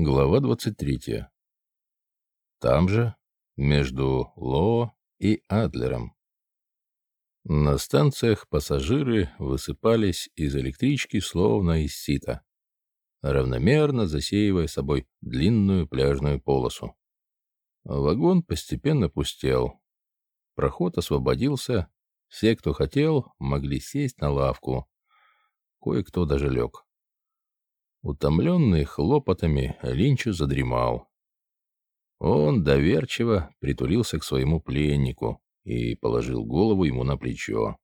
Глава 23. Там же, между Лоо и Адлером. На станциях пассажиры высыпались из электрички словно из сита, равномерно засеивая собой длинную пляжную полосу. Вагон постепенно пустел. Проход освободился. Все, кто хотел, могли сесть на лавку. Кое-кто даже лег. Утомленный хлопотами, Линчу задремал. Он доверчиво притулился к своему пленнику и положил голову ему на плечо.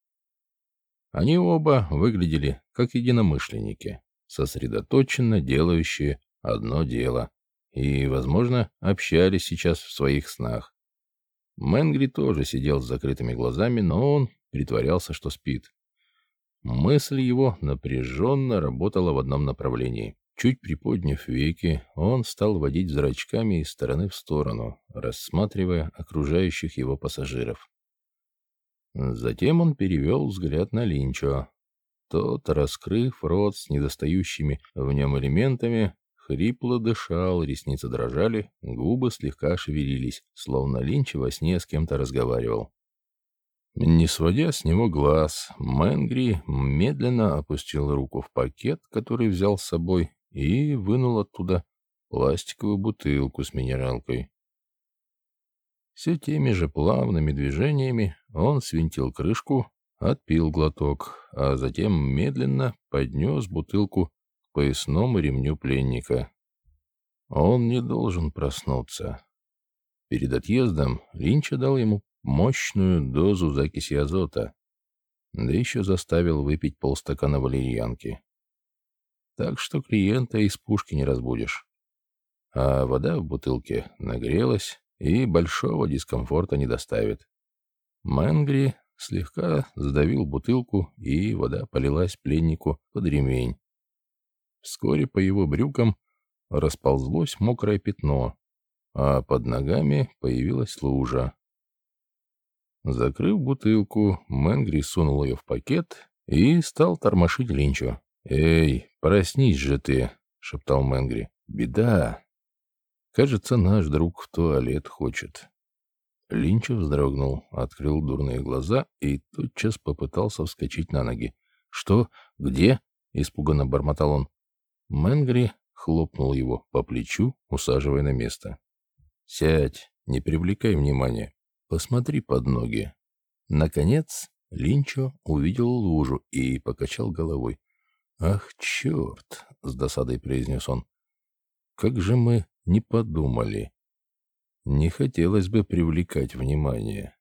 Они оба выглядели как единомышленники, сосредоточенно делающие одно дело, и, возможно, общались сейчас в своих снах. Мэнгри тоже сидел с закрытыми глазами, но он притворялся, что спит. Мысль его напряженно работала в одном направлении. Чуть приподняв веки, он стал водить зрачками из стороны в сторону, рассматривая окружающих его пассажиров. Затем он перевел взгляд на Линчо. Тот, раскрыв рот с недостающими в нем элементами, хрипло дышал, ресницы дрожали, губы слегка шевелились, словно Линч во сне с кем-то разговаривал. Не сводя с него глаз, Мэнгри медленно опустил руку в пакет, который взял с собой, и вынул оттуда пластиковую бутылку с минералкой. Все теми же плавными движениями он свинтил крышку, отпил глоток, а затем медленно поднес бутылку к поясному ремню пленника. Он не должен проснуться. Перед отъездом Линча дал ему мощную дозу закиси азота, да еще заставил выпить полстакана валерьянки. Так что клиента из пушки не разбудишь. А вода в бутылке нагрелась и большого дискомфорта не доставит. Мэнгри слегка сдавил бутылку, и вода полилась пленнику под ремень. Вскоре по его брюкам расползлось мокрое пятно, а под ногами появилась лужа. Закрыв бутылку, Мэнгри сунул ее в пакет и стал тормошить Линчу. «Эй, проснись же ты!» — шептал Мэнгри. «Беда! Кажется, наш друг в туалет хочет». Линча вздрогнул, открыл дурные глаза и тотчас попытался вскочить на ноги. «Что? Где?» — испуганно бормотал он. Мэнгри хлопнул его по плечу, усаживая на место. «Сядь, не привлекай внимания. Посмотри под ноги. Наконец Линчо увидел лужу и покачал головой. «Ах, черт!» — с досадой произнес он. «Как же мы не подумали! Не хотелось бы привлекать внимание.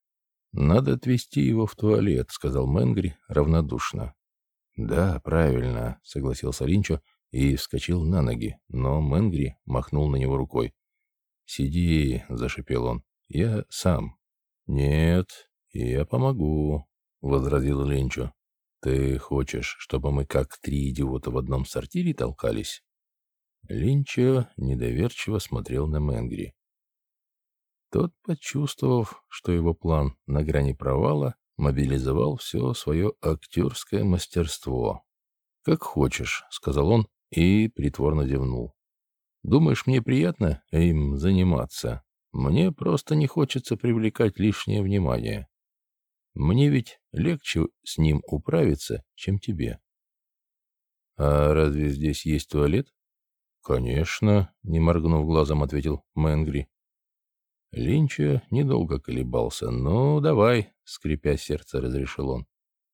Надо отвезти его в туалет», — сказал Мэнгри равнодушно. «Да, правильно», — согласился Линчо и вскочил на ноги, но Мэнгри махнул на него рукой. «Сиди», — зашипел он, — «я сам». «Нет, я помогу», — возразил Ленчо. «Ты хочешь, чтобы мы как три идиота в одном сортире толкались?» Линчо недоверчиво смотрел на Мэнгри. Тот, почувствовав, что его план на грани провала, мобилизовал все свое актерское мастерство. «Как хочешь», — сказал он и притворно зевнул. «Думаешь, мне приятно им заниматься?» Мне просто не хочется привлекать лишнее внимание. Мне ведь легче с ним управиться, чем тебе. А разве здесь есть туалет? Конечно, не моргнув глазом, ответил Мэнгри. Линча недолго колебался. «Ну, давай», — скрипя сердце, разрешил он.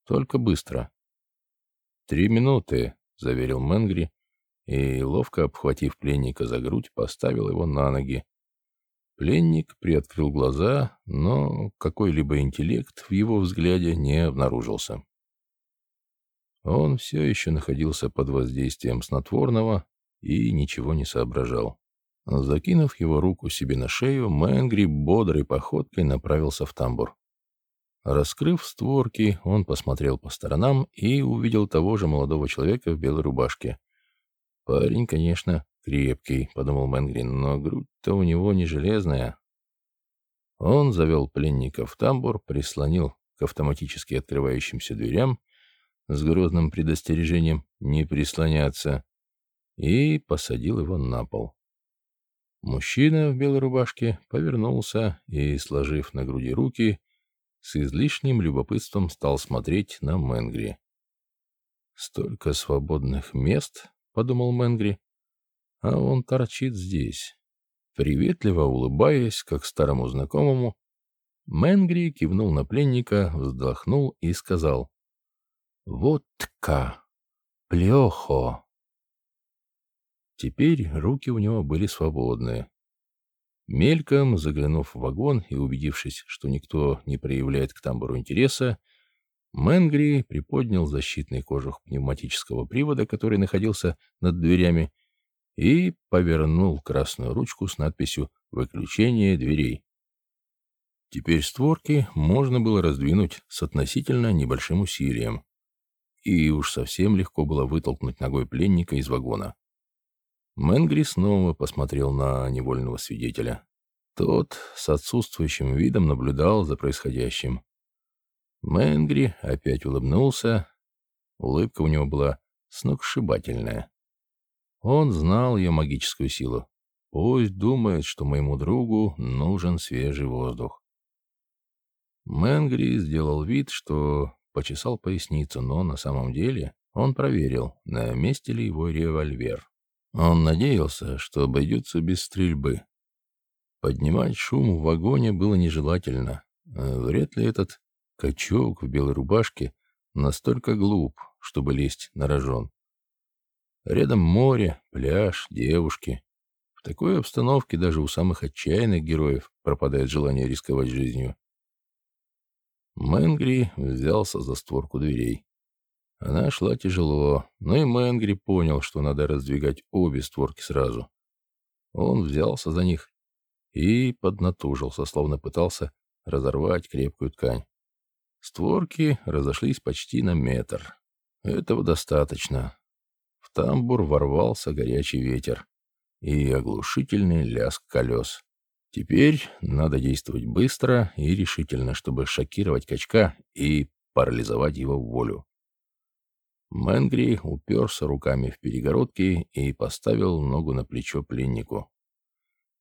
«Только быстро». «Три минуты», — заверил Мэнгри, и, ловко обхватив пленника за грудь, поставил его на ноги, Пленник приоткрыл глаза, но какой-либо интеллект в его взгляде не обнаружился. Он все еще находился под воздействием снотворного и ничего не соображал. Закинув его руку себе на шею, Мэнгри бодрой походкой направился в тамбур. Раскрыв створки, он посмотрел по сторонам и увидел того же молодого человека в белой рубашке. Парень, конечно, крепкий, — подумал Мэнгри, — но грудь-то у него не железная. Он завел пленника в тамбур, прислонил к автоматически открывающимся дверям с грозным предостережением не прислоняться и посадил его на пол. Мужчина в белой рубашке повернулся и, сложив на груди руки, с излишним любопытством стал смотреть на Мэнгри. «Столько свободных мест», — подумал Мэнгри, — «а он торчит здесь». Приветливо улыбаясь, как старому знакомому, Мэнгри кивнул на пленника, вздохнул и сказал «Вот-ка, плехо». Теперь руки у него были свободны. Мельком, заглянув в вагон и убедившись, что никто не проявляет к тамбуру интереса, Мэнгри приподнял защитный кожух пневматического привода, который находился над дверями, и повернул красную ручку с надписью «Выключение дверей». Теперь створки можно было раздвинуть с относительно небольшим усилием, и уж совсем легко было вытолкнуть ногой пленника из вагона. Мэнгри снова посмотрел на невольного свидетеля. Тот с отсутствующим видом наблюдал за происходящим. Мэнгри опять улыбнулся. Улыбка у него была сногсшибательная. Он знал ее магическую силу. Пусть думает, что моему другу нужен свежий воздух. Мэнгри сделал вид, что почесал поясницу, но на самом деле он проверил, на месте ли его револьвер. Он надеялся, что обойдется без стрельбы. Поднимать шум в вагоне было нежелательно. Вряд ли этот качок в белой рубашке настолько глуп, чтобы лезть на рожон. Рядом море, пляж, девушки. В такой обстановке даже у самых отчаянных героев пропадает желание рисковать жизнью. Мэнгри взялся за створку дверей. Она шла тяжело, но и Мэнгри понял, что надо раздвигать обе створки сразу. Он взялся за них и поднатужился, словно пытался разорвать крепкую ткань. Створки разошлись почти на метр. Этого достаточно. В тамбур ворвался горячий ветер и оглушительный лязг колес. Теперь надо действовать быстро и решительно, чтобы шокировать качка и парализовать его волю. Мэнгри уперся руками в перегородки и поставил ногу на плечо пленнику.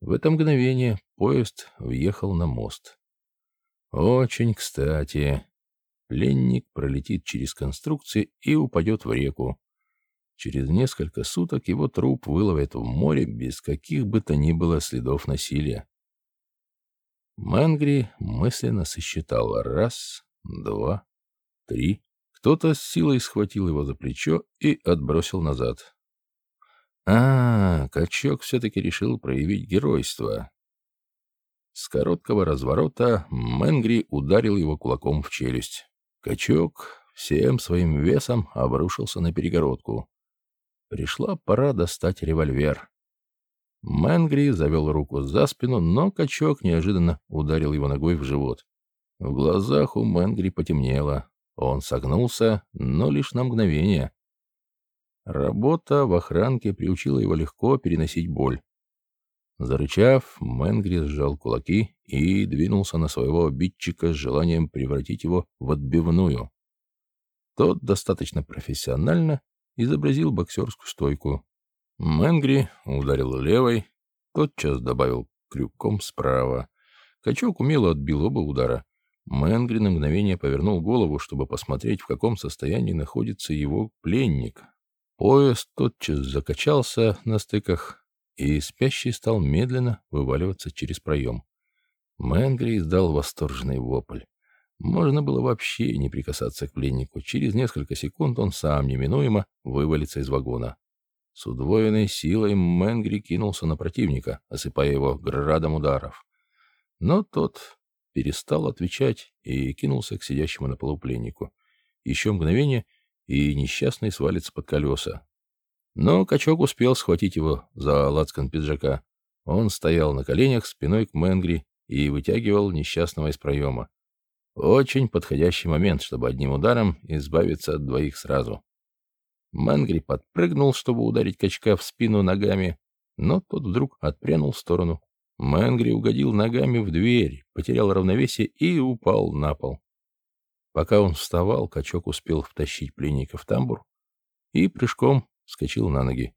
В это мгновение поезд въехал на мост. Очень кстати. Пленник пролетит через конструкции и упадет в реку. Через несколько суток его труп выловят в море без каких бы то ни было следов насилия. Мэнгри мысленно сосчитал раз, два, три. Кто-то с силой схватил его за плечо и отбросил назад. А, качок все-таки решил проявить геройство. С короткого разворота Мэнгри ударил его кулаком в челюсть. Качок всем своим весом обрушился на перегородку. Пришла пора достать револьвер. Мэнгри завел руку за спину, но качок неожиданно ударил его ногой в живот. В глазах у Мэнгри потемнело. Он согнулся, но лишь на мгновение. Работа в охранке приучила его легко переносить боль. Зарычав, Мэнгри сжал кулаки и двинулся на своего обидчика с желанием превратить его в отбивную. Тот достаточно профессионально изобразил боксерскую стойку. Мэнгри ударил левой, тотчас добавил крюком справа. Качок умело отбил оба удара. Мэнгри на мгновение повернул голову, чтобы посмотреть, в каком состоянии находится его пленник. Поезд тотчас закачался на стыках, и спящий стал медленно вываливаться через проем. Мэнгри издал восторженный вопль. Можно было вообще не прикасаться к пленнику. Через несколько секунд он сам неминуемо вывалится из вагона. С удвоенной силой Мэнгри кинулся на противника, осыпая его градом ударов. Но тот перестал отвечать и кинулся к сидящему на полу пленнику. Еще мгновение, и несчастный свалится под колеса. Но качок успел схватить его за лацкан пиджака. Он стоял на коленях спиной к Мэнгри и вытягивал несчастного из проема. Очень подходящий момент, чтобы одним ударом избавиться от двоих сразу. Мэнгри подпрыгнул, чтобы ударить качка в спину ногами, но тот вдруг отпрянул в сторону. Мэнгри угодил ногами в дверь, потерял равновесие и упал на пол. Пока он вставал, качок успел втащить пленника в тамбур и прыжком вскочил на ноги.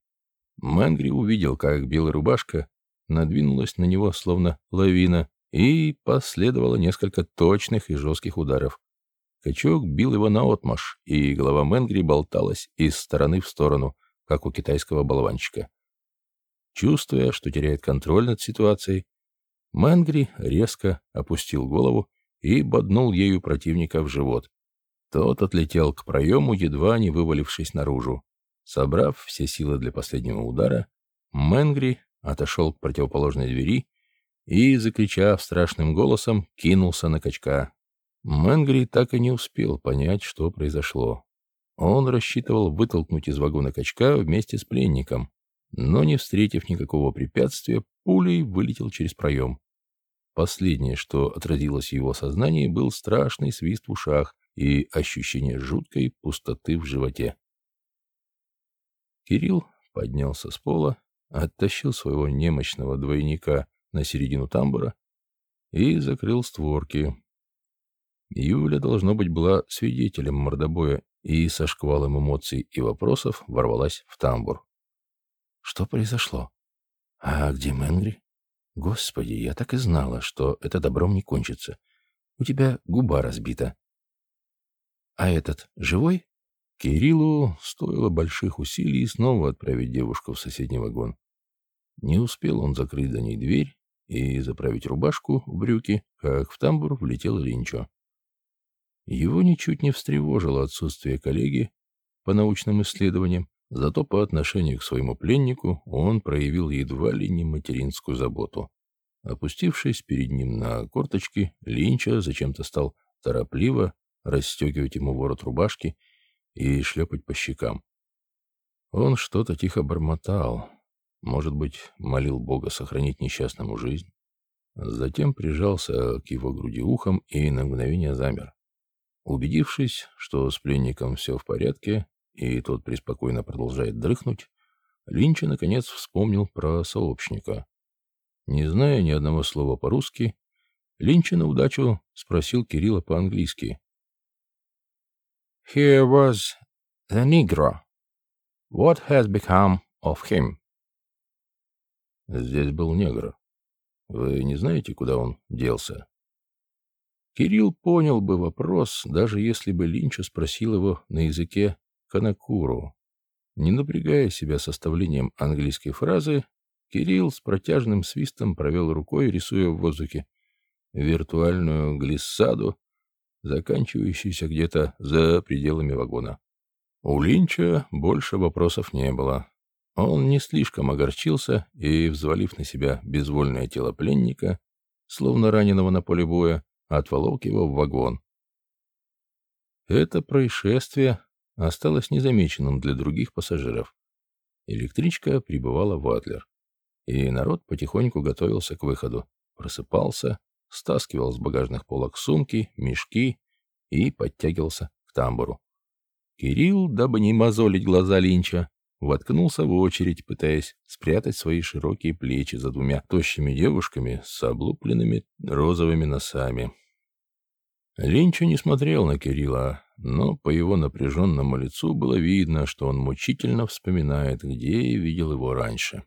Мэнгри увидел, как белая рубашка надвинулась на него словно лавина, и последовало несколько точных и жестких ударов. Качок бил его наотмашь, и голова Мэнгри болталась из стороны в сторону, как у китайского болванчика. Чувствуя, что теряет контроль над ситуацией, Мэнгри резко опустил голову и боднул ею противника в живот. Тот отлетел к проему, едва не вывалившись наружу. Собрав все силы для последнего удара, Мэнгри отошел к противоположной двери и, закричав страшным голосом, кинулся на качка. Мэнгри так и не успел понять, что произошло. Он рассчитывал вытолкнуть из вагона качка вместе с пленником, но, не встретив никакого препятствия, пулей вылетел через проем. Последнее, что отразилось в его сознании, был страшный свист в ушах и ощущение жуткой пустоты в животе. Кирилл поднялся с пола, оттащил своего немощного двойника на середину тамбура и закрыл створки. Юля, должно быть, была свидетелем мордобоя и со шквалом эмоций и вопросов ворвалась в тамбур. Что произошло? А где Мэнгри? Господи, я так и знала, что это добром не кончится. У тебя губа разбита. А этот живой? Кириллу стоило больших усилий снова отправить девушку в соседний вагон. Не успел он закрыть за ней дверь и заправить рубашку в брюки, как в тамбур влетел Линчо. Его ничуть не встревожило отсутствие коллеги по научным исследованиям, зато по отношению к своему пленнику он проявил едва ли не материнскую заботу. Опустившись перед ним на корточки, Линча зачем-то стал торопливо расстегивать ему ворот рубашки и шлепать по щекам. Он что-то тихо бормотал, может быть, молил Бога сохранить несчастному жизнь. Затем прижался к его груди ухом и на мгновение замер. Убедившись, что с пленником все в порядке, и тот преспокойно продолжает дрыхнуть, Линча наконец вспомнил про сообщника. Не зная ни одного слова по-русски, Линча на удачу спросил Кирилла по-английски. Here was the Negro. What has become of him? Здесь был негр. Вы не знаете, куда он делся? Кирилл понял бы вопрос, даже если бы Линча спросил его на языке канакуру. Не напрягая себя составлением английской фразы, Кирилл с протяжным свистом провел рукой, рисуя в воздухе виртуальную глиссаду, заканчивающийся где-то за пределами вагона. У Линча больше вопросов не было. Он не слишком огорчился и, взвалив на себя безвольное тело пленника, словно раненого на поле боя, отволок его в вагон. Это происшествие осталось незамеченным для других пассажиров. Электричка прибывала в Адлер, и народ потихоньку готовился к выходу, просыпался, стаскивал с багажных полок сумки, мешки и подтягивался к тамбуру. Кирилл, дабы не мозолить глаза Линча, воткнулся в очередь, пытаясь спрятать свои широкие плечи за двумя тощими девушками с облупленными розовыми носами. Линча не смотрел на Кирилла, но по его напряженному лицу было видно, что он мучительно вспоминает, где видел его раньше.